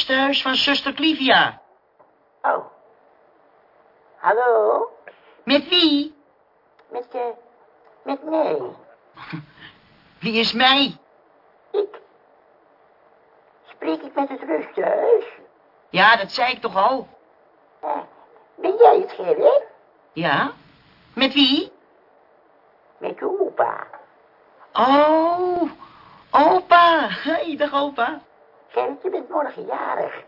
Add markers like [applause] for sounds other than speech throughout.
Rusthuis van zuster Clivia. Oh. Hallo? Met wie? Met, eh, met nee. [laughs] Wie is mij? Ik. Spreek ik met het rusthuis? Ja, dat zei ik toch al. Eh, ben jij het, Gerrit? Ja? Met wie? Met je opa. Oh, opa. Hey, dag opa. Gerrit, je bent morgen jarig.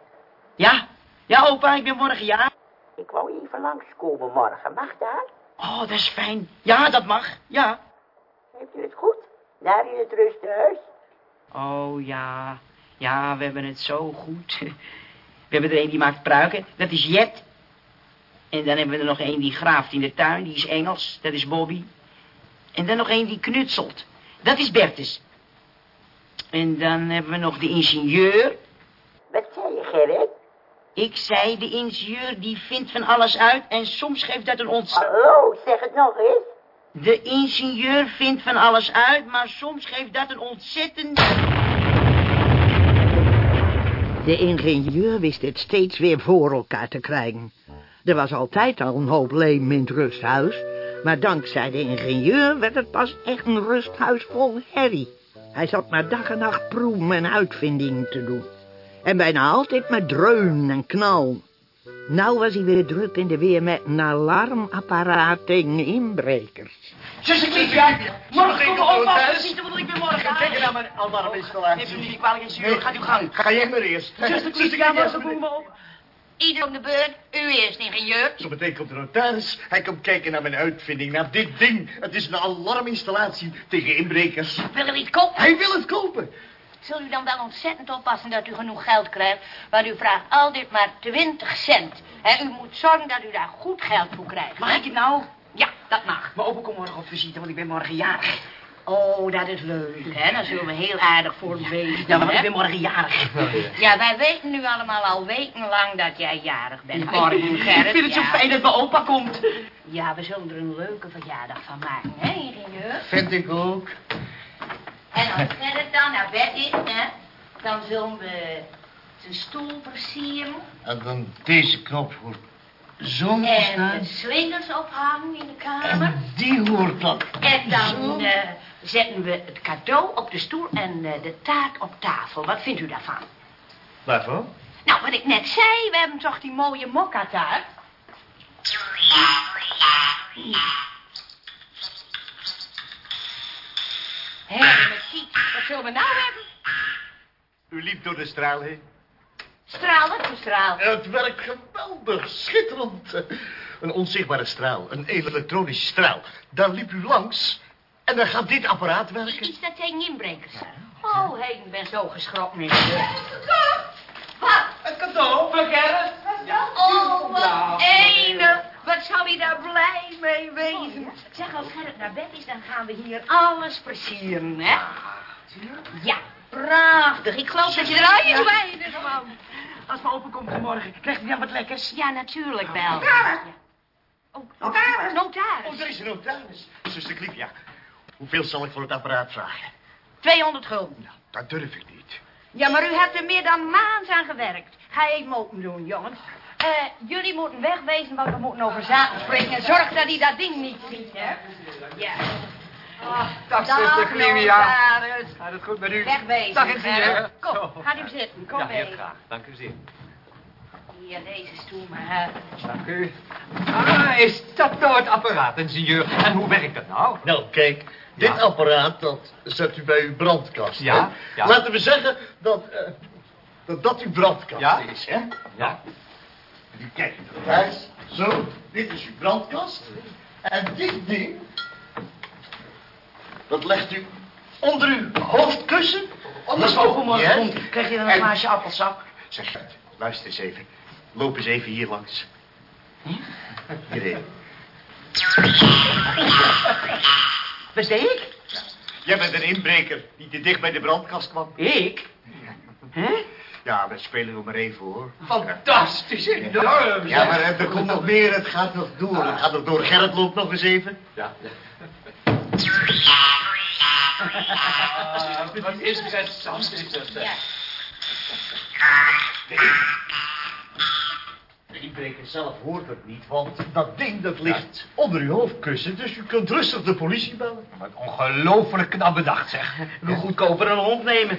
Ja, ja opa, ik ben morgen ja. Ik wou even langskomen morgen. Mag dat? Oh, dat is fijn. Ja, dat mag. Ja. Heeft u het goed? Daar in het rusthuis? Oh, ja. Ja, we hebben het zo goed. [laughs] We hebben er een die maakt pruiken. Dat is Jet. En dan hebben we er nog een die graaft in de tuin. Die is Engels. Dat is Bobby. En dan nog een die knutselt. Dat is Bertus. En dan hebben we nog de ingenieur. Wat zei je, Gerrit? Ik zei, de ingenieur die vindt van alles uit en soms geeft dat een ont... Hallo, zeg het nog eens. De ingenieur vindt van alles uit, maar soms geeft dat een ontzettend... De ingenieur wist het steeds weer voor elkaar te krijgen. Er was altijd al een hoop leem in het rusthuis, maar dankzij de ingenieur werd het pas echt een rusthuis vol herrie. Hij zat maar dag en nacht proeven en uitvindingen te doen. En bijna altijd met dreun en knal. Nou was hij weer druk in de weer met een alarmapparaat tegen inbrekers. Zuster Clivia, morgen op huis? te zien, want ik ben morgen Kijk jarig. naar mijn alarminstallatie. Neemt u niet kwalijk, gaat uw gang. Ga jij maar eerst. Zuster Clivia, morgen komen we op. Ieder om de beurt. U eerst, ingenieur. Zo meteen komt de notaris. Hij komt kijken naar mijn uitvinding, naar dit ding. Het is een alarminstallatie tegen inbrekers. Wil u iets kopen? Hij wil het kopen. Zul u dan wel ontzettend oppassen dat u genoeg geld krijgt. Want u vraagt altijd maar 20 cent. En u moet zorgen dat u daar goed geld voor krijgt. Mag ik het nou? Ja, dat mag. Mijn opa komt morgen op visite, want ik ben morgen jarig. Oh, dat is leuk, hè? Dan zullen we heel aardig voor u wezen. Ja, maar ik ben morgen jarig. Ja, wij weten nu allemaal al wekenlang dat jij jarig bent. Ik Morgen, Gerrit. vind het zo ja. fijn dat mijn opa komt. Ja, we zullen er een leuke verjaardag van maken, hè, ingenieur? Vind ik ook. En als Gerrit dan naar bed is, hè, dan zullen we zijn stoel versieren. En dan deze knop voor zo En staan. de slingers ophangen in de kamer. En die hoort dat. En dan zo. eh, zetten we het cadeau op de stoel en eh, de taart op tafel. Wat vindt u daarvan? Waarvoor? Nou, wat ik net zei, we hebben toch die mooie mokka-taart? Hé, met Kiet, wat zullen we nou hebben? U liep door de straal heen. Straal, wat voor straal? Het werkt geweldig, schitterend. Een onzichtbare straal, een elektronische straal. Daar liep u langs en dan gaat dit apparaat werken. Iets dat tegen inbrekers. Oh, hé, ik ben zo geschrokken. ingenieur. Wat? Het cadeau van Gerrit. Oh, wat ene. Wat zou hij daar blij mee wezen. Zeg, als Gerrit naar bed is, dan gaan we hier alles versieren, hè? Ja, prachtig. Ik geloof dat je er al je zwijgen van. Als mijn opa komt morgen, krijgt hij dan wat lekkers? Ja, natuurlijk wel. Notaris. Oh, notaris. Notaris. Oh, er is een notaris. Zuster Clipia, hoeveel zal ik voor het apparaat vragen? 200 gulden. Nou, dat durf ik niet. Ja, maar u hebt er meer dan maand aan gewerkt. Ga even open doen, jongens. Eh, jullie moeten wegwezen, want we moeten over zaken spreken. En zorg dat hij dat ding niet ziet, hè? Ja. Oh, Dag, zuster Clivia. notaris. Gaat het goed met u? Wegwezen. Dag, ingenieur. Kom, gaat u zitten. Kom Ja, mee. heel graag. Dank u zeer. Hier, deze stoel maar. Dank u. Ah, is dat nou het apparaat, ingenieur? En hoe werkt dat nou? Nou, kijk, dit Ja. apparaat, dat zet u bij uw brandkast. Ja. Laten we zeggen dat, eh, dat dat uw brandkast is, hè? Ja. Nu kijk, thuis, zo. Dit is uw brandkast. En dit ding... Dat legt u onder uw hoofdkussen. Overmorgen Ja? komt, krijg je dan een En- glaasje appelsap. Zeg, luister eens even. Loop eens even hier langs. Hierin. [laughs] Wat deed ik? Jij bent een inbreker die te dicht bij de brandkast kwam. Ik? Hè? Ja, we spelen er maar even hoor. Fantastisch, enorm. Ja, maar er komt nog meer. Het gaat nog door. Het gaat nog door. Gerrit loopt nog eens even. Ja. Ah, wat interessant is dat. hè. De inbreker zelf hoort het niet, want dat ding dat ligt onder uw hoofdkussen. Dus u kunt rustig de politie bellen. Wat ongelooflijk knap bedacht, zeg. Hoe goedkoper een hond nemen.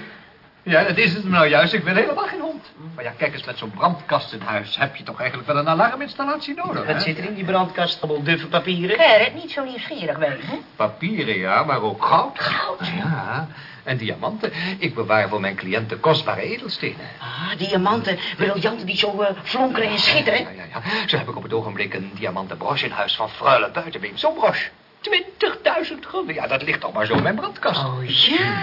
Ja, dat is het nou juist. Ik ben helemaal geen hond. Maar ja, kijk eens, met zo'n brandkast in huis heb je toch eigenlijk wel een alarminstallatie nodig, Wat hè? zit er in die brandkast? Allemaal duffe papieren. Gerrit, niet zo nieuwsgierig wezen. Papieren, ja, maar ook goud. Goud? Ja, en diamanten. Ik bewaar voor mijn cliënten kostbare edelstenen. Ah, diamanten, briljanten die zo eh, flonkeren en schitteren. Ja, ja, ja. Zo heb ik op het ogenblik een diamanten broche in huis van Freule Buitenbeem. Zo'n broche. 20.000 gulden. Ja, dat ligt toch maar zo in mijn brandkast. Oh ja.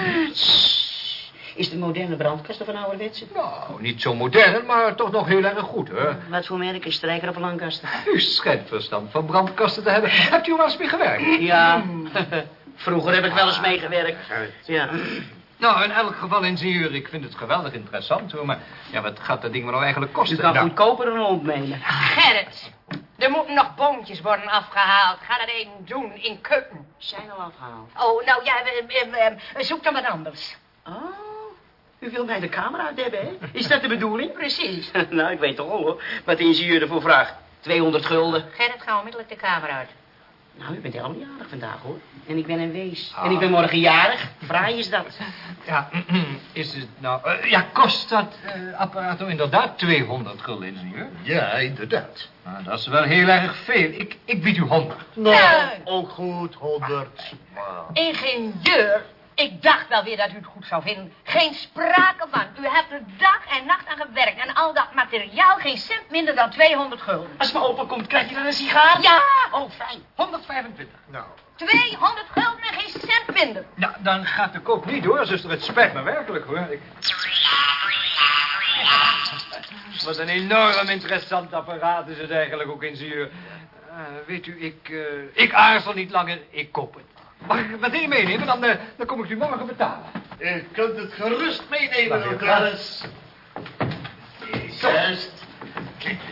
Is de moderne brandkast of een ouderwetse? Nou, niet zo modern, maar toch nog heel erg goed, hoor. Wat voor merk is strijker of lankasten? U schijnt verstand van brandkasten te hebben. Hebt u wel eens mee gewerkt? Ja, [laughs] [laughs] vroeger heb ik wel eens meegewerkt. Ja. Nou, in elk geval, ingenieur, ik vind het geweldig interessant, hoor. Maar ja, wat gaat dat ding me nou eigenlijk kosten? kan Nou, goedkoper een hond nemen. Gerrit, er moeten nog boontjes worden afgehaald. Ga dat even doen in keuken. Zijn al afgehaald. Oh, nou ja, we, we- we- zoek dan wat anders. Oh, u wilt mij de camera uit hebben, hè? Is dat de bedoeling? [laughs] Precies. [laughs] nou, ik weet toch al, hoor. Wat de ingenieur ervoor vraagt. 200 gulden. Gerrit, ga onmiddellijk de kamer uit. Nou, u bent helemaal jarig vandaag, hoor. En ik ben een wees. En ik ben morgen jarig. Fraai is dat. ja, [clears throat] is het nou... eh, ja, kost dat eh, apparaat nou inderdaad 200 gulden, ingenieur? Ja, inderdaad. Nou, dat is wel heel erg veel. Ik, ik bied u 100. Nou, Ja. ook goed, 100. Ingenieur, ik dacht wel weer dat u het goed zou vinden. Geen sprake van. U hebt er dag en nacht aan gewerkt. En al dat materiaal geen cent minder dan 200 gulden. Als mijn opa komt, krijgt hij dan een sigaar? Ja, Oh, fijn. 125. Nou, 200 gulden en geen cent minder. Nou, dan gaat de koop niet door, zuster. Het spijt me werkelijk, hoor. Ik... Wat een enorm interessant apparaat is het eigenlijk ook, ingenieur. Eh, weet u, ik, eh, ik aarzel niet langer, ik koop het. Mag ik het meteen meenemen? Dan, eh, dan kom ik u morgen betalen. u kunt het gerust meenemen, Douglas. Juist.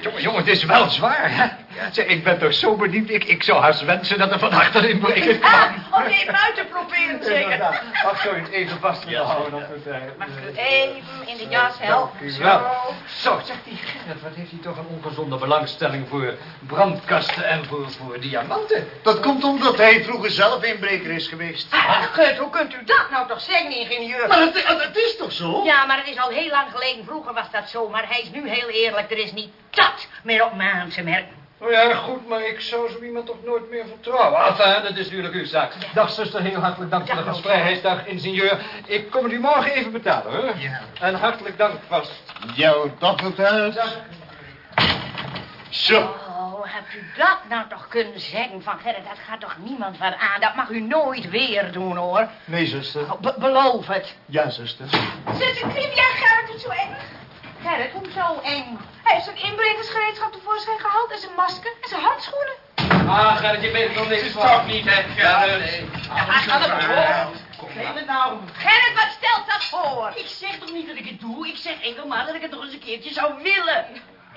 Jongen, jongen, het is wel zwaar, hè? Zeg, ik ben toch zo bediend. Ik, ik zou haast wensen dat er van achter inbreken [laughs] kwam. Om die buiten proberen zeker. Ach, zo, even vast te houden. op het, eh, Mag ik u even in de jas helpen? Dank u wel. Zo, zegt die Gerrit, wat heeft hij toch een ongezonde belangstelling voor brandkasten en voor, voor diamanten? Dat komt omdat hij vroeger zelf inbreker is geweest. Ach, Gut, hoe kunt u dat nou toch zeggen, ingenieur? Maar het, het is toch zo? Ja, maar het is al heel lang geleden. Vroeger was dat zo. Maar hij is nu heel eerlijk. Er is niet dat meer op aan te merken. Nou ja, goed, maar ik zou zo iemand toch nooit meer vertrouwen. Enfin, dat is natuurlijk uw zaak. Dag, zuster, heel hartelijk dank voor de Dag, gastvrijheidsdag, ingenieur. Ik kom het u morgen even betalen, hoor. Ja. En hartelijk dank vast. Jouw dapperthuis. Zo. Oh, hebt u dat nou toch kunnen zeggen van Gerrit? Dat gaat toch niemand wat aan? Dat mag u nooit weer doen, hoor. Nee, zuster. Oh, be- beloof het. Ja, zuster. Zuster, Krim, jij Gerrit het zo eng? Gerrit, hoezo eng? Hij heeft zijn inbrekersgereedschap tevoorschijn gehaald en zijn masker en zijn handschoenen. Ah, Gerrit, je weet nog niks van. niet, hè? Ja, nee. Hij gaat het voor. Neem het nou. Gerrit, wat stelt dat voor? Ik zeg toch niet dat ik het doe? Ik zeg enkel maar dat ik het nog eens een keertje zou willen.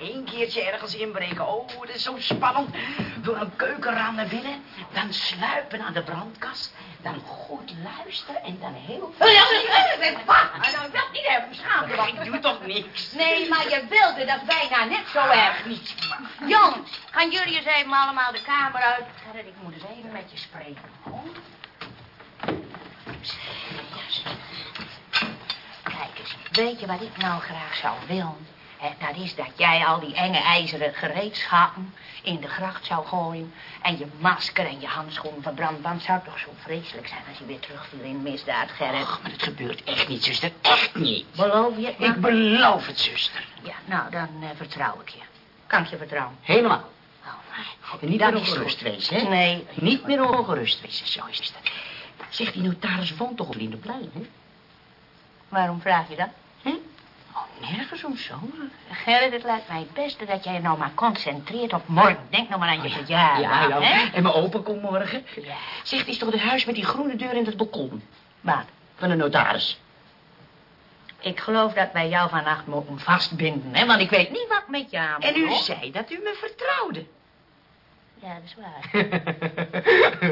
Eén keertje ergens inbreken. Oh, dat is zo spannend. Door een keukenraam naar binnen. Dan sluipen naar de brandkast. Dan goed luisteren en dan heel... Wacht. Nou, dat niet hebben, schaam je Ik doe toch niks? Nee, maar je wilde dat bijna net zo erg niet. Jongens, gaan jullie eens even allemaal de kamer uit? Gerrit, ik moet eens even met je spreken. Oh. Kijk eens, weet je wat ik nou graag zou willen? Hè, dat is dat jij al die enge ijzeren gereedschappen in de gracht zou gooien... en je masker en je handschoenen verbrand. Want het zou toch zo vreselijk zijn als je weer terugviel in misdaad, Gerrit. Och, maar het gebeurt echt niet, zuster. Echt niet. Beloof je? Ik beloof het, zuster. Ja, nou, dan eh, vertrouw ik je. Kan ik je vertrouwen? Helemaal. Oh, En niet Dat meer ongerust wezen, hè? Nee. Niet meer ongerust wezen, zo is het. Zegt die notaris woont toch op Lindeplein, hè? Waarom vraag je dat? Oh, nergens om zo. Gerrit, het lijkt mij het beste dat jij je nou maar concentreert op morgen. Denk nou maar aan je verjaardag, Ja, ja. hè? En mijn opa komt morgen. Ja. Zegt, is toch het huis met die groene deur in het balkon? Wat? Van de notaris. Ik geloof dat wij jou vannacht moeten vastbinden, hè? Want ik weet niet wat met jou En u hoor. zei dat u me vertrouwde. Ja, dat is waar.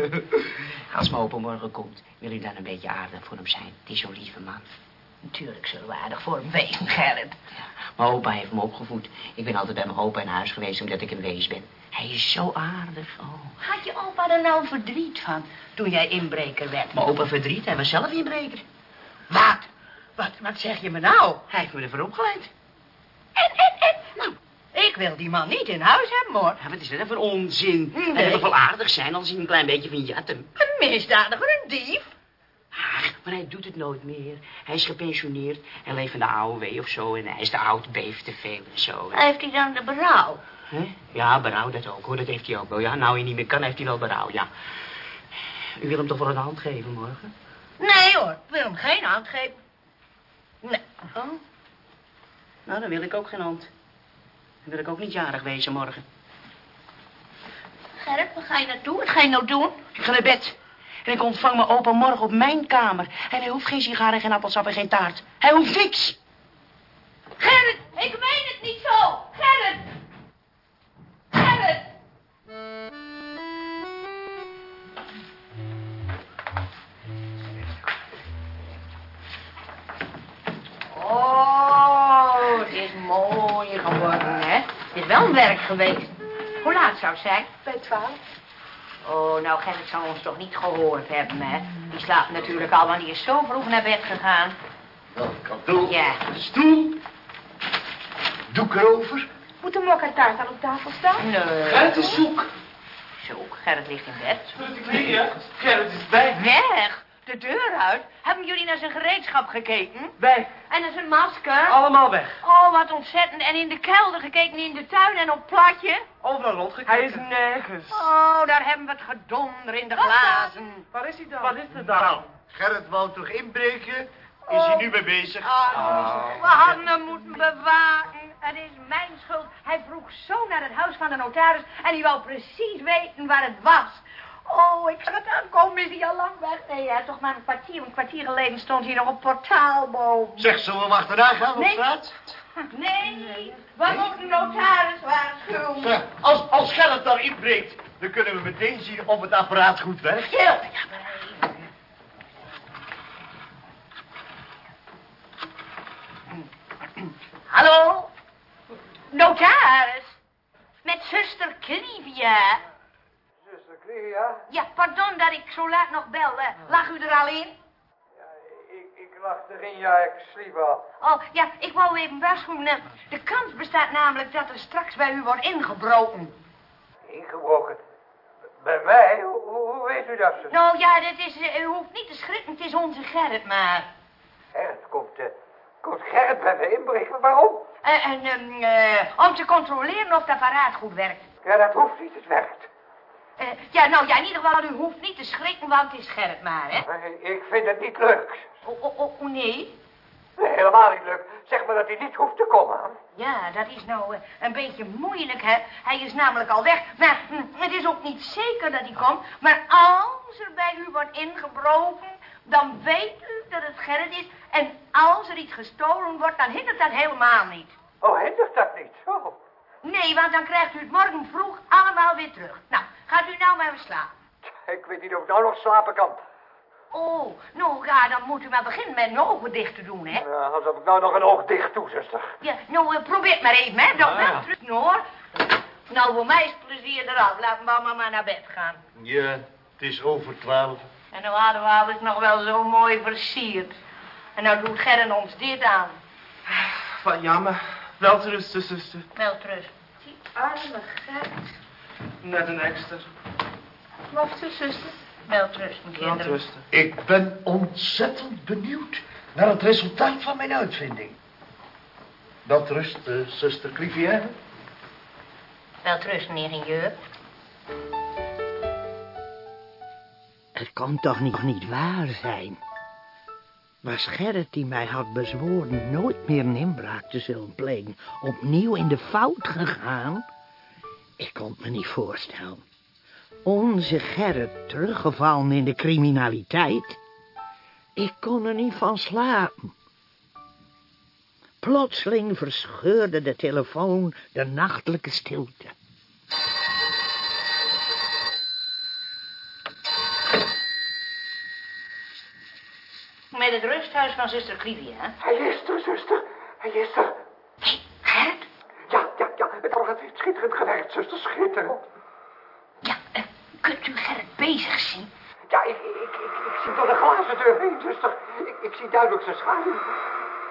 [laughs] Als mijn opa morgen komt, wil u dan een beetje aardig voor hem zijn. Het is zo'n lieve man. Natuurlijk zullen we aardig voor hem wezen, [laughs] Gerrit. Ja, mijn opa heeft me opgevoed. Ik ben altijd bij mijn opa in huis geweest omdat ik een wees ben. Hij is zo aardig. Oh. Had je opa er nou verdriet van toen jij inbreker werd? Mijn opa verdriet, hij was zelf inbreker. Wat? Wat, wat zeg je me nou? Hij heeft me ervoor opgeleid. En, en, en? Nou, ik wil die man niet in huis hebben, hoor. Ja, wat is dat voor onzin? Nee. Hij wil wel aardig zijn als hij een klein beetje van jatten. Een misdadiger, een dief. Maar hij doet het nooit meer. Hij is gepensioneerd en leeft van de AOW of zo. En hij is te oud, beeft te veel en zo. Heeft hij dan de berouw? Ja, berouw dat ook hoor. Dat heeft hij ook wel. Ja, nou hij niet meer kan, heeft hij wel berouw, ja. U wil hem toch wel een hand geven morgen? Nee, hoor. Ik wil hem geen hand geven. Nee. Oh. Nou, dan wil ik ook geen hand. Dan wil ik ook niet jarig wezen morgen. Gerrit, waar ga je naartoe? Wat ga je nou doen? Ik ga naar bed. En ik ontvang mijn opa morgen op mijn kamer. En hij hoeft geen sigaren, geen appelsap en geen taart. Hij hoeft niks. Gerrit, ik meen het niet zo. Gerrit. Gerrit. Oh, het is mooi geworden, hè? Het is wel een werk geweest. Hoe laat zou het zijn? Bij twaalf. Oh, nou, Gerrit zal ons toch niet gehoord hebben, hè? Die slaapt natuurlijk al, want die is zo vroeg naar bed gegaan. Nou, cadeau. Ja. Stoel. Doek erover. Moet de mokkataart al op tafel staan? Nee. Gerrit is zoek. Zo, Gerrit ligt in bed. Gerrit is bij. Weg! De deur uit. Hebben jullie naar zijn gereedschap gekeken? Bij. En naar zijn masker? Allemaal weg. Oh, wat ontzettend. En in de kelder gekeken, in de tuin en op platje? Overal rondgekeken. Hij is nergens. Oh, daar hebben we het gedonder in de glazen. Waar is hij dan? Wat is er dan? Nou, Gerrit wou toch inbreken? Is hij nu mee bezig? Oh, we hadden hem moeten bewaken. Het is mijn schuld. Hij vroeg zo naar het huis van de notaris en hij wou precies weten waar het was. Oh, ik zag het aankomen. Is hij al lang weg? Nee, is toch maar een kwartier. Een kwartier geleden stond hij nog op portaalboom. Zeg, zullen we hem achterna gaan op Nee. straat? Nee, we moeten de notaris waarschuwen. Als, als Gerrit dan inbreekt, dan kunnen we meteen zien of het apparaat goed werkt. Stil. Ja, maar even. Hallo? Notaris? Met zuster Clivia. Clea? Ja, pardon dat ik zo laat nog belde. Lag u er al in? Ja, ik, ik lag erin, ja, ik sliep al. Oh, ja, ik wou even waarschuwen. De kans bestaat namelijk dat er straks bij u wordt ingebroken. Ingebroken. Bij mij? Hoe, hoe- weet u dat? Nou ja, dat is, eh, u hoeft niet te schrikken, het is onze Gerrit maar. Gerrit, komt, eh, komt Gerrit bij me inbreken? Waarom? Eh, en, ehm, eh, om te controleren of het apparaat goed werkt. Ja, dat hoeft niet, het werkt. Eh, ja, nou ja, in ieder geval, u hoeft niet te schrikken, want het is Gerrit maar, hè? Ik vind het niet leuk. Oh, oh, oh, oh, nee. Nee, helemaal niet leuk. Zeg maar dat hij niet hoeft te komen. Ja, dat is nou eh, een beetje moeilijk, hè. Hij is namelijk al weg. Maar hm, het is ook niet zeker dat hij komt. Maar als er bij u wordt ingebroken, dan weet u dat het Gerrit is. En als er iets gestolen wordt, dan hindert dat helemaal niet. Oh, hindert dat niet? Oh. Nee, want dan krijgt u het morgen vroeg allemaal weer terug. Nou, gaat u nou maar weer slapen. Ik weet niet of ik nou nog slapen kan. Oh, nou ja, dan moet u maar beginnen met ogen dicht te doen, hè. Ja, alsof ik nou nog een oog dicht doe, zuster. Ja, nou, eh, probeer het maar even, hè. Dan wel terug, hoor. Nou, voor mij is het plezier eraf. Laten we allemaal maar naar bed gaan. Ja, het is over twaalf. En nou hadden we alles nog wel zo mooi versierd. En nou doet Gerrit ons dit aan. Wat jammer. Welterusten, zuster. Wel terug. Die arme Gerrit. Net een extra. Wacht, zuster. Wel terug, mijn kinderen. Welterusten. Ik ben ontzettend benieuwd naar het resultaat van mijn uitvinding. Dat rust, eh, zuster Clivière. Wel terug, meneer ingenieur. Het kan toch niet, niet waar zijn? Was Gerrit die mij had bezworen nooit meer een inbraak te zullen plegen, opnieuw in de fout gegaan? Ik kon het me niet voorstellen. Onze Gerrit teruggevallen in de criminaliteit? Ik kon er niet van slapen. Plotseling verscheurde de telefoon de nachtelijke stilte. Het rusthuis van zuster Clivia, hè? Hij is er, zuster. Hij is er. Gerrit? Ja, ja, ja. Het heeft schitterend gewerkt, zuster. Schitterend. Ja, eh, kunt u Gerrit bezig zien? Ja, ik, ik, ik, ik zie door de glazen deur heen, zuster. Ik, ik zie duidelijk zijn schaduw.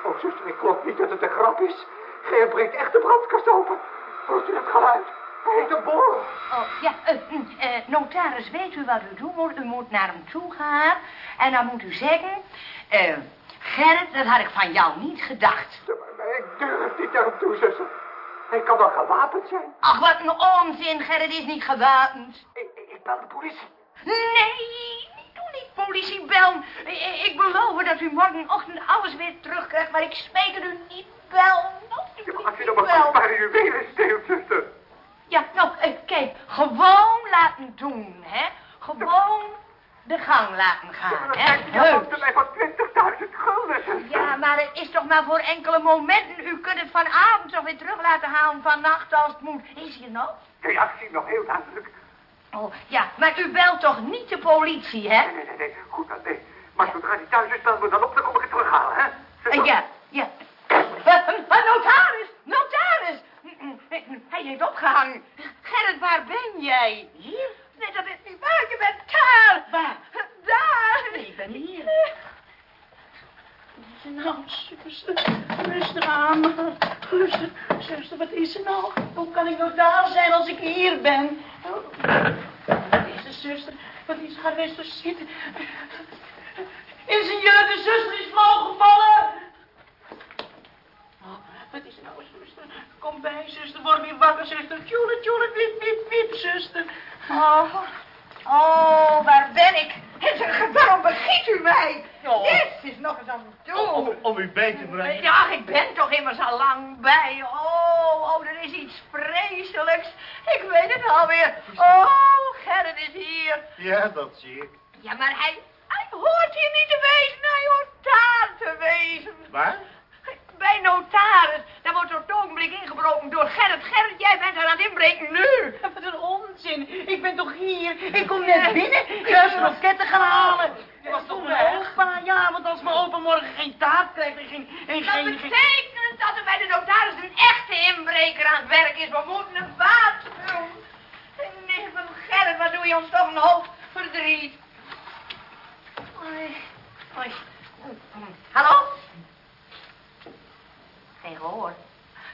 Oh, zuster, ik geloof niet dat het een grap is. Gerrit breekt echt de brandkast open. Hoort u het geluid? Heeft een borrel. Oh, ja, eh, notaris, weet u wat u doen moet? U moet naar hem toe gaan en dan moet u zeggen... eh, Gerrit, dat had ik van jou niet gedacht. Ik durf niet naar hem toe, zuster. Hij kan dan gewapend zijn. Ach, wat een onzin, Gerrit is niet gewapend. Ik, ik, ik bel de politie. Nee, niet doen niet politie bellen. Ik, ik beloof dat u morgenochtend alles weer terugkrijgt, maar ik smeek het u niet bellen. Ja, maar als je dan maar kostbare juwelen steelt, zuster. Ja, nou, eh, kijk, gewoon laten doen, hè. Gewoon de gang laten gaan, Dan hè. dan van mij van 20.000 gulden. Ja, maar het is toch maar voor enkele momenten. U kunt het vanavond toch weer terug laten halen vannacht als het moet. Is hier nog? Ja, ja, ik zie hem nog heel duidelijk. Oh, ja, maar u belt toch niet de politie, hè? Nee, nee, nee, nee. Goed dan, nee. Maar zodra hij thuis is, bel me dan op, dan kom ik het terughalen, hè? Eh, ja, ja. Eh, eh, notaris, notaris. Hij heeft opgehangen. Gerrit, waar ben jij? Hier? Nee, dat is niet waar. Je bent daar. Waar? Daar. Ik ben hier. Wat is er nou, zuster? Rustig aan. Rustig. Zuster, wat is er nou? Hoe kan ik nou daar zijn als ik hier ben? Wat is er, zuster? Wat is haar zuster zitten? Ingenieur, de zuster is flauw gevallen. Oh, wat is er nou, zuster? Kom bij, zuster. Word weer wakker, zuster. Tjoele, tjoele, wip, wip, wip, zuster. Oh, oh, waar ben ik? Waarom begiet u mij? Oh. Dit is nog eens aan het doen. Om, om u bij te brengen. Ja, ik ben toch immers al lang bij. Oh, oh, er is iets vreselijks. Ik weet het alweer. Oh, Gerrit is hier. Ja, dat zie ik. Ja, maar hij, hij hoort hier niet te wezen. Hij hoort daar te wezen. Waar? Bij notaris. Daar wordt op het ogenblik ingebroken door Gerrit. Gerrit, jij bent er aan het inbreken nu. Wat een onzin. Ik ben toch hier? Ik kom net binnen. Juist een loketten gaan halen. Je was toch mijn opa? Ja, want als mijn opa morgen geen taart krijgt en geen... En Dat geen, geen... betekent dat er bij de notaris een echte inbreker aan het werk is. We moeten hem waarschuwen. Nee, van Gerrit, wat doe je ons toch een hoop verdriet. Oei, oei. Hallo? Geen gehoor.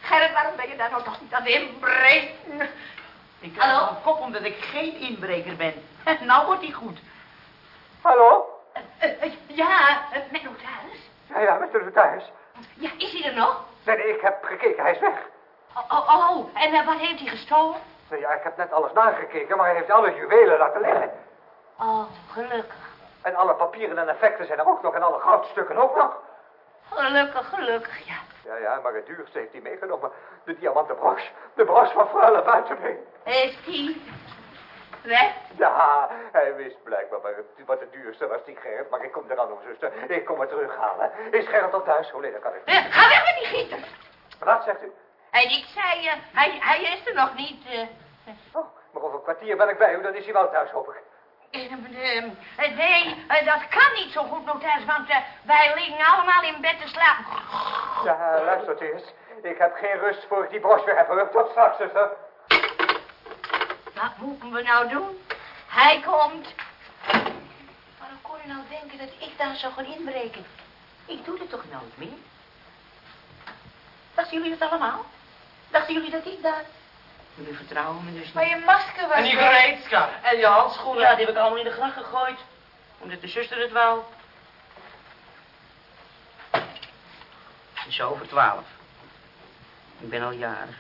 Gerrit, waarom ben je daar nou toch niet aan het inbreken? Ik Hallo? een kop omdat ik geen inbreker ben. [laughs] Nou wordt hij goed. Hallo? Eh, eh, ja, eh, met notaris? Ja, ja, met de notaris. Ja, is hij er nog? Nee, nee, ik heb gekeken. Hij is weg. Oh, oh, oh. en eh, wat heeft hij gestolen? Nou ja, ik heb net alles nagekeken, maar hij heeft alle juwelen laten liggen. Oh, gelukkig. En alle papieren en effecten zijn er ook nog en alle goudstukken ook nog. Gelukkig, gelukkig, ja. Ja, ja, maar het duurste heeft hij meegenomen. De diamanten broche. De broche van Freule Buitenbeen. Heeft hij weg? Ja, hij wist blijkbaar wat het- duurste was, die Gerrit. Maar ik kom eraan, om zuster. Ik kom het terughalen. Is Gerrit al thuis? Oh nee, dat kan ik niet. Eh, ga weg met die gieter. Wat zegt u? En ik zei, eh, hij, hij is er nog niet. eh. Oh, maar over een kwartier ben ik bij u, dan is hij wel thuis, hoop ik. Eh, eh, nee, eh, dat kan niet zo goed, notaris, want eh, wij liggen allemaal in bed te slapen. Ja, luistert eens. Ik heb geen rust voor ik die broche weer heb. Tot straks, zuster. Wat moeten we nou doen? Hij komt. Waarom kon je nou denken dat ik daar zou gaan inbreken? Ik doe het toch nooit meer? Dachten jullie het allemaal? Dachten jullie dat ik daar... Jullie vertrouwen me dus Maar niet. je masker was En die weg. gereedschap. En je handschoenen. Ja, die heb ik allemaal in de gracht gegooid. Omdat de zuster het wou. Het is over twaalf. Ik ben al jarig.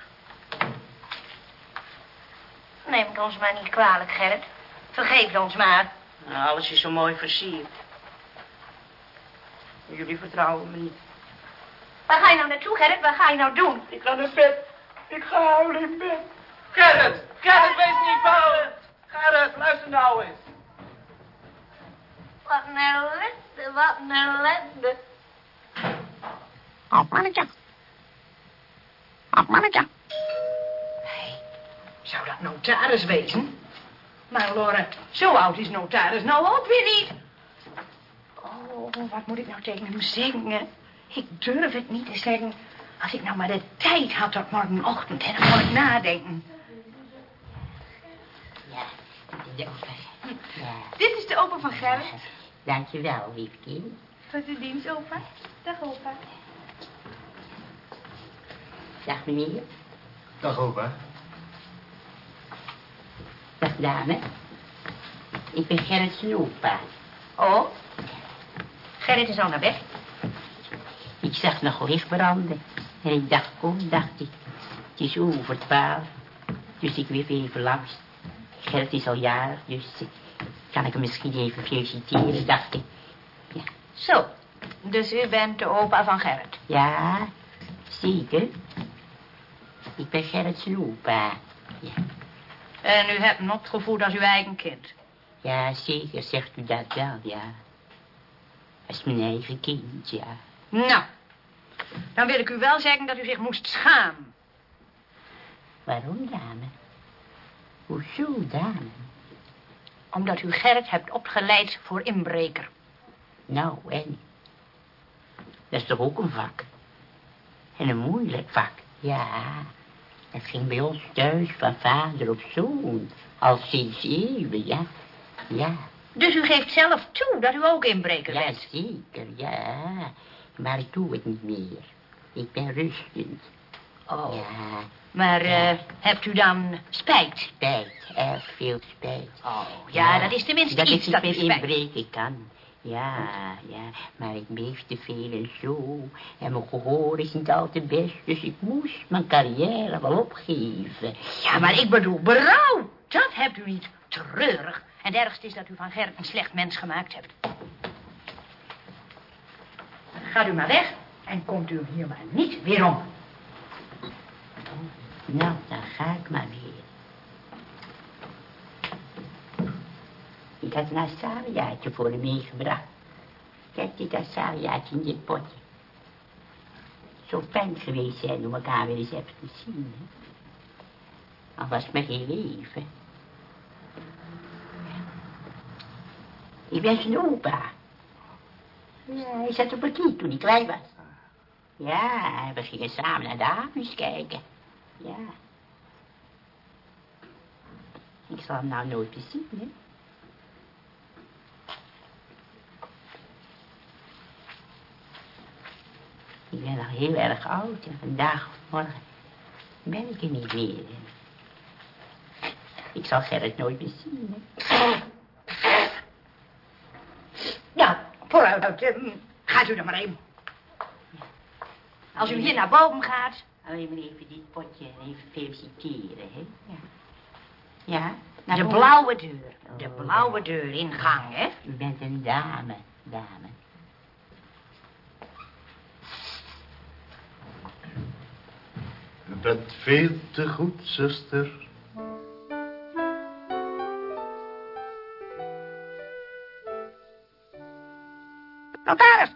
Neem het ons maar niet kwalijk, Gerrit. Vergeef het ons maar. Nou, alles is zo mooi versierd. Jullie vertrouwen me niet. Waar ga je nou naartoe, Gerrit? Wat ga je nou doen? Ik ga naar bed. Ik ga huilen in bed. Gerrit, Gerrit, wees niet bang. Gerrit, luister nou eens. Wat een ellende, wat een ellende. Oh, mannetje. Oh, mannetje. Zou dat notaris wezen? Maar Lorre, zo oud is notaris nou ook weer niet. Oh, wat moet ik nou tegen hem zeggen? Ik durf het niet te zeggen. Als ik nou maar de tijd had tot morgenochtend, en dan kon ik nadenken. Ja, dit is de opa. Ja, Dit is de opa van Gerrit. dankjewel, lief kind. Tot de dienst, opa. Dag, opa. Dag meneer. Dag, opa. Dag dame. Ik ben Gerrit zijn opa. Oh? Gerrit is al naar bed. Ik zag nog licht branden. En ik dacht, kom, dacht ik. Het is over twaalf. Dus ik weer even langs. Gerrit is al jarig, dus eh, kan ik hem misschien even feliciteren, dacht ik. Zo. Dus u bent de opa van Gerrit. Ja, zeker. Ik ben Gerrit zijn opa. En u hebt hem opgevoed als uw eigen kind. Ja, zeker, zegt u dat wel, ja. Is mijn eigen kind, ja. Nou, dan wil ik u wel zeggen dat u zich moest schamen. Waarom, dame? Hoezo, dame? Omdat u Gerrit hebt opgeleid voor inbreker. Nou, en? Dat is toch ook een vak? En een moeilijk vak, ja. Het ging bij ons thuis van vader op zoon. Al sinds eeuwen, ja. Ja, Dus u geeft zelf toe dat u ook inbreker ja, bent. zeker, ja. Maar ik doe het niet meer. Ik ben rustend. Oh. Ja, Maar eh, hebt u dan spijt? spijt, erg veel spijt. Oh, ja, dat is tenminste dat iets ik dat meer spijt. inbreken kan. Ja, ja, maar ik beef te veel en zo. En mijn gehoor is niet al te best, dus ik moest mijn carrière wel opgeven. Ja, maar ik bedoel berouw. Dat hebt u niet. Treurig. En het ergste is dat u van Gerrit een slecht mens gemaakt hebt. Gaat u maar weg en komt u hier maar niet weer om. Nou, dan ga ik maar weer. Ik had een asariaatje voor hem meegebracht. Kijk, dit asariaatje in dit potje. Zo fijn geweest zijn om elkaar weer eens even te zien, hè. Al was het maar geen leven. Ik ben zijn opa. Ja, hij zat op een knie toen hij klein was. Ja, we gingen samen naar de havens kijken. Ja. Ik zal hem nou nooit meer zien, hè. Ik ben al heel erg oud en vandaag of morgen ben ik er niet meer. Ik zal Gerrit nooit meer zien, hè. Ja, vooruit. Gaat u er maar heen. Als u hier naar boven gaat... Alleen maar even dit potje en even feliciteren, hè. Ja. Ja, naar De boven. blauwe deur. De Oh, blauwe deur ingang, hè? U bent een dame, dame. U bent veel te goed, zuster. Notaris!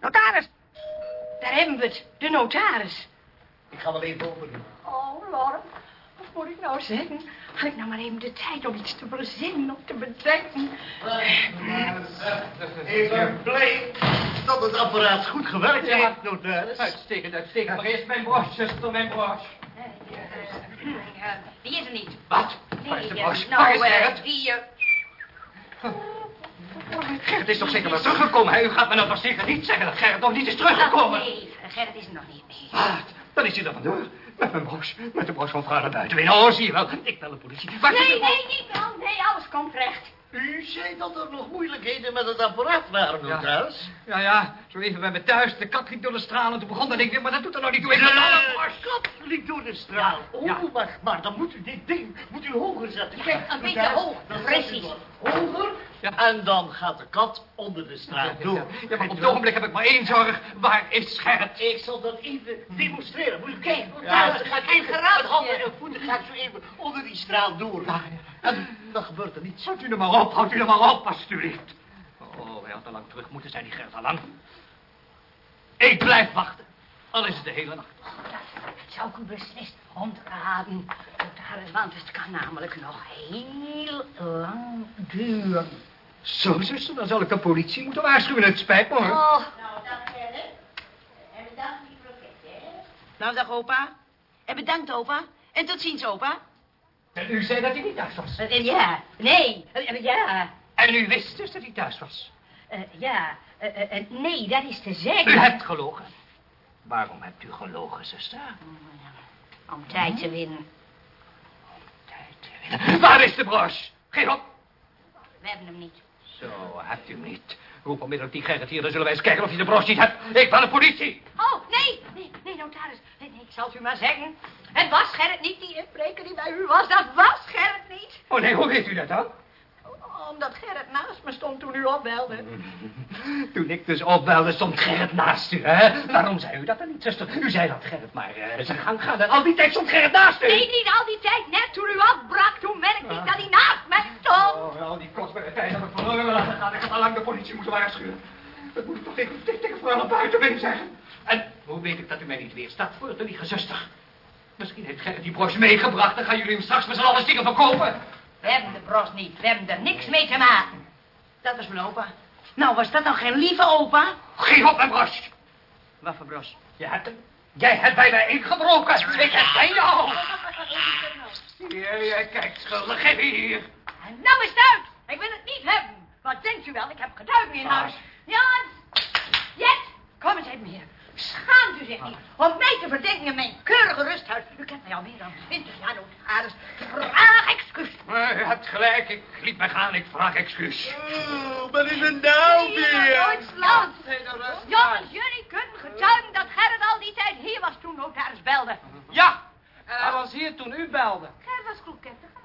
Notaris! Daar hebben we het. De notaris. Ik ga wel even over doen. Oh, Lorre, wat moet ik nou zeggen? Had ik nou maar even de tijd om iets te verzinnen, om te bedenken. Ik ben blij dat het apparaat goed gewerkt heeft, notaris. Uitstekend, uitstekend. Maar eerst mijn broche, zuster, mijn broche. Ja, die is er niet. Wat? Waar is de eh, broche? Is nou, eh, Gerrit? die... eh, Gerrit is toch zeker wel teruggekomen, hè? U gaat me nou toch zeker niet zeggen dat Gerrit nog niet is teruggekomen? ach, nee, Gerrit is er nog niet. Nee. Wat? Dan is hij er vandoor. Met mijn broche. Met de broche van vader buiten. Oh, zie je wel. Ik bel de politie. Nee, nee, niet wel. Nee, alles komt recht. U zei dat er nog moeilijkheden met het apparaat waren, notaris. Ja, ja, zo even bij me thuis. De kat liep door de stralen. Toen begon dat ik weer, maar dat doet er nou niet toe. Ik ben alle De kat liep door de straal. Oh, Ja. maar, maar dan moet u dit ding moet u hoger zetten. Kijk, Een beetje hoog, dan Hoger. En dan gaat de kat onder de straal door. Ja, maar op het ogenblik heb ik maar één zorg. Waar is Gerrit? Ik zal dat even demonstreren. Moet u kijken. Ja, dan ga ik en even met handen en voeten ga ik zo even onder die straal door. En dan gebeurt er niets. Houdt u er maar op, houdt u er maar op, alstublieft. Oh, hij had al lang terug moeten zijn, die Gerrit al lang. Ik blijf wachten. Al is het de hele nacht. Dat zou ik u beslist ontraden. Notaris, want het kan namelijk nog heel lang duren. Zo, zuster, dan zal ik de politie moeten waarschuwen. Het spijt me, hoor. Oh, Nou, dag Gerrit. En bedankt die kroketten, hè? Nou, dag opa. En bedankt opa. En tot ziens opa. En u zei dat hij niet thuis was. eh, ja, nee, eh, ja, En u wist dus dat hij thuis was. eh, ja, eh, eh, eh, nee, dat is te U zeggen. hebt gelogen. Waarom hebt u gelogen, zuster? Om tijd te winnen. Waar is de broche? Geef op. We hebben hem niet. Zo, hebt u hem niet. Roep onmiddellijk die Gerrit hier, dan zullen wij eens kijken of hij de broche niet hebt. Ik ben de politie. Oh, nee, nee, nee, notaris. Nee, nee, ik zal het u maar zeggen. Het was Gerrit niet, die inbreker die bij u was. Dat was Gerrit niet. Oh nee, hoe weet u dat dan? Omdat Gerrit naast me stond toen u opbelde. [laughs] Toen ik dus opbelde, stond Gerrit naast u, hè? Waarom zei u dat dan niet, zuster? U zei dat Gerrit maar eh, zijn gang gaat en al die tijd stond Gerrit naast u. Nee, niet al die tijd. Net toen u afbrak, toen merkte ik dat hij naast me stond. Oh, al die kostbare tijd heb ik verloren laten gaan. Ik had al lang de politie moeten waarschuwen. Dat moet ik toch tegen, tegen, vooral buitenbeen zeggen. En hoe weet ik dat u mij niet weerstaat voor te liegen, zuster? Misschien heeft Gerrit die broche meegebracht. Dan gaan jullie hem straks met z'n allen stiekem verkopen. We hebben de bros niet. We hebben er niks mee te maken. Dat was mijn opa. Nou, was dat nou geen lieve opa? Geef op mijn broche. Wat voor bros? Je hebt hem. Jij hebt bij mij ingebroken. Ik heb bij jou. Hier, jij kijkt schuldig. Geef hier. En nou is het uit. Ik wil het niet hebben. Wat denkt u wel? Ik heb getuigen in huis. Jan! Jet! Kom eens even hier. Schaamt u zich niet om mij te verdenken in mijn keurige rusthuis? U kent mij al meer dan twintig jaar, notaris. Vraag excuus. Maar u hebt gelijk. Ik liet mij gaan. Ik vraag excuus. Oh, wat is het nou weer? Duitsland. Jongens, jullie kunnen getuigen dat Gerrit al die tijd hier was toen notaris belde. Ja, en hij was hier toen u belde. Gerrit was halen.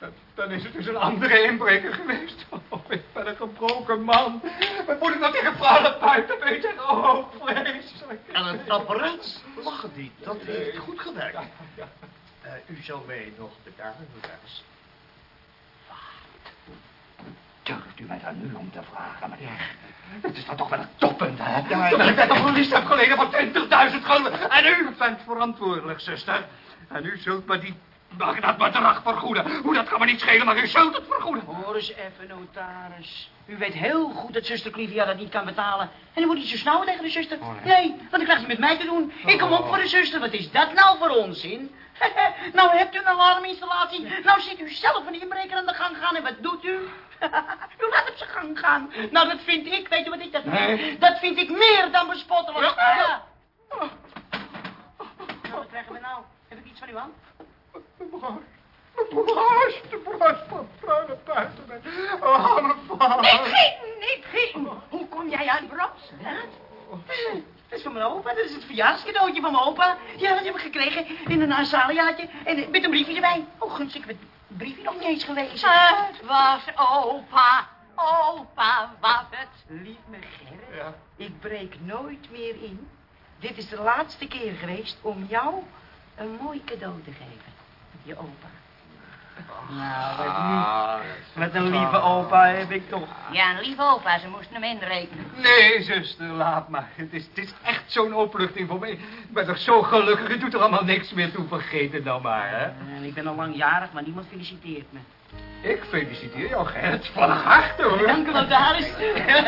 Dan- Dan is het dus een andere inbreker geweest. [laughs] Oh, ik ben een gebroken man. Wat moet ik nou tegen vrouwen buiten weten? Oh, vreselijk. En het apparaat lag het niet. Dat heeft goed gewerkt. Eh, u zou mij nog betalen, notaris. Durft u mij daar nu om te vragen, meneer? Het is dan toch wel een toppunt, hè? Ja, dat ja. ik net een verlies heb geleden van 20.000 gulden. En u bent verantwoordelijk, zuster. En u zult me die, mag dat bedrag vergoeden. Hoe, dat kan me niet schelen, maar u zult het vergoeden. Hoor eens even, notaris. U weet heel goed dat zuster Clivia dat niet kan betalen. En dan moet hij zo snauwen tegen de zuster. Nee, want dan krijgt hij met mij te doen. Ik kom op voor de zuster. Wat is dat nou voor onzin? [laughs] nou hebt u een alarminstallatie. Nou ziet u zelf een inbreker aan de gang gaan. En wat doet u? [laughs] u laat op zijn gang gaan. Nou, dat vind ik, weet u wat ik dat vind? Nee. Dat vind ik meer dan bespottelijk. Ja. Nou, wat krijgen we nou? Heb ik iets van u aan? De broche, de van vrouwen buiten mij. Oh, mijn vader. Niet gieten, niet gieten. Hoe kom jij aan bros? Dat is van mijn opa, dat is het verjaarscadeautje van mijn opa. Ja, dat heb ik gekregen in een azaleaatje en met een briefje erbij. Oh, gunst, ik heb het briefje nog niet eens gelezen. Het was opa. Opa was het. Lief me Gerrit, Ja. ik breek nooit meer in. Dit is de laatste keer geweest om jou een mooi cadeau te geven. Je opa. Nou, wat lief. Wat een lieve opa heb ik toch. Ja, een lieve opa, ze moesten hem inrekenen. Nee, zuster, laat maar. Het is, het is echt zo'n opluchting voor mij. Ik ben toch zo gelukkig. Je doet er allemaal niks meer toe. Vergeet het nou maar, hè. En ik ben al lang jarig, maar niemand feliciteert me. Ik feliciteer jou, Gert. Van harte, hoor. Dank u, [laughs] notaris. Gerrit.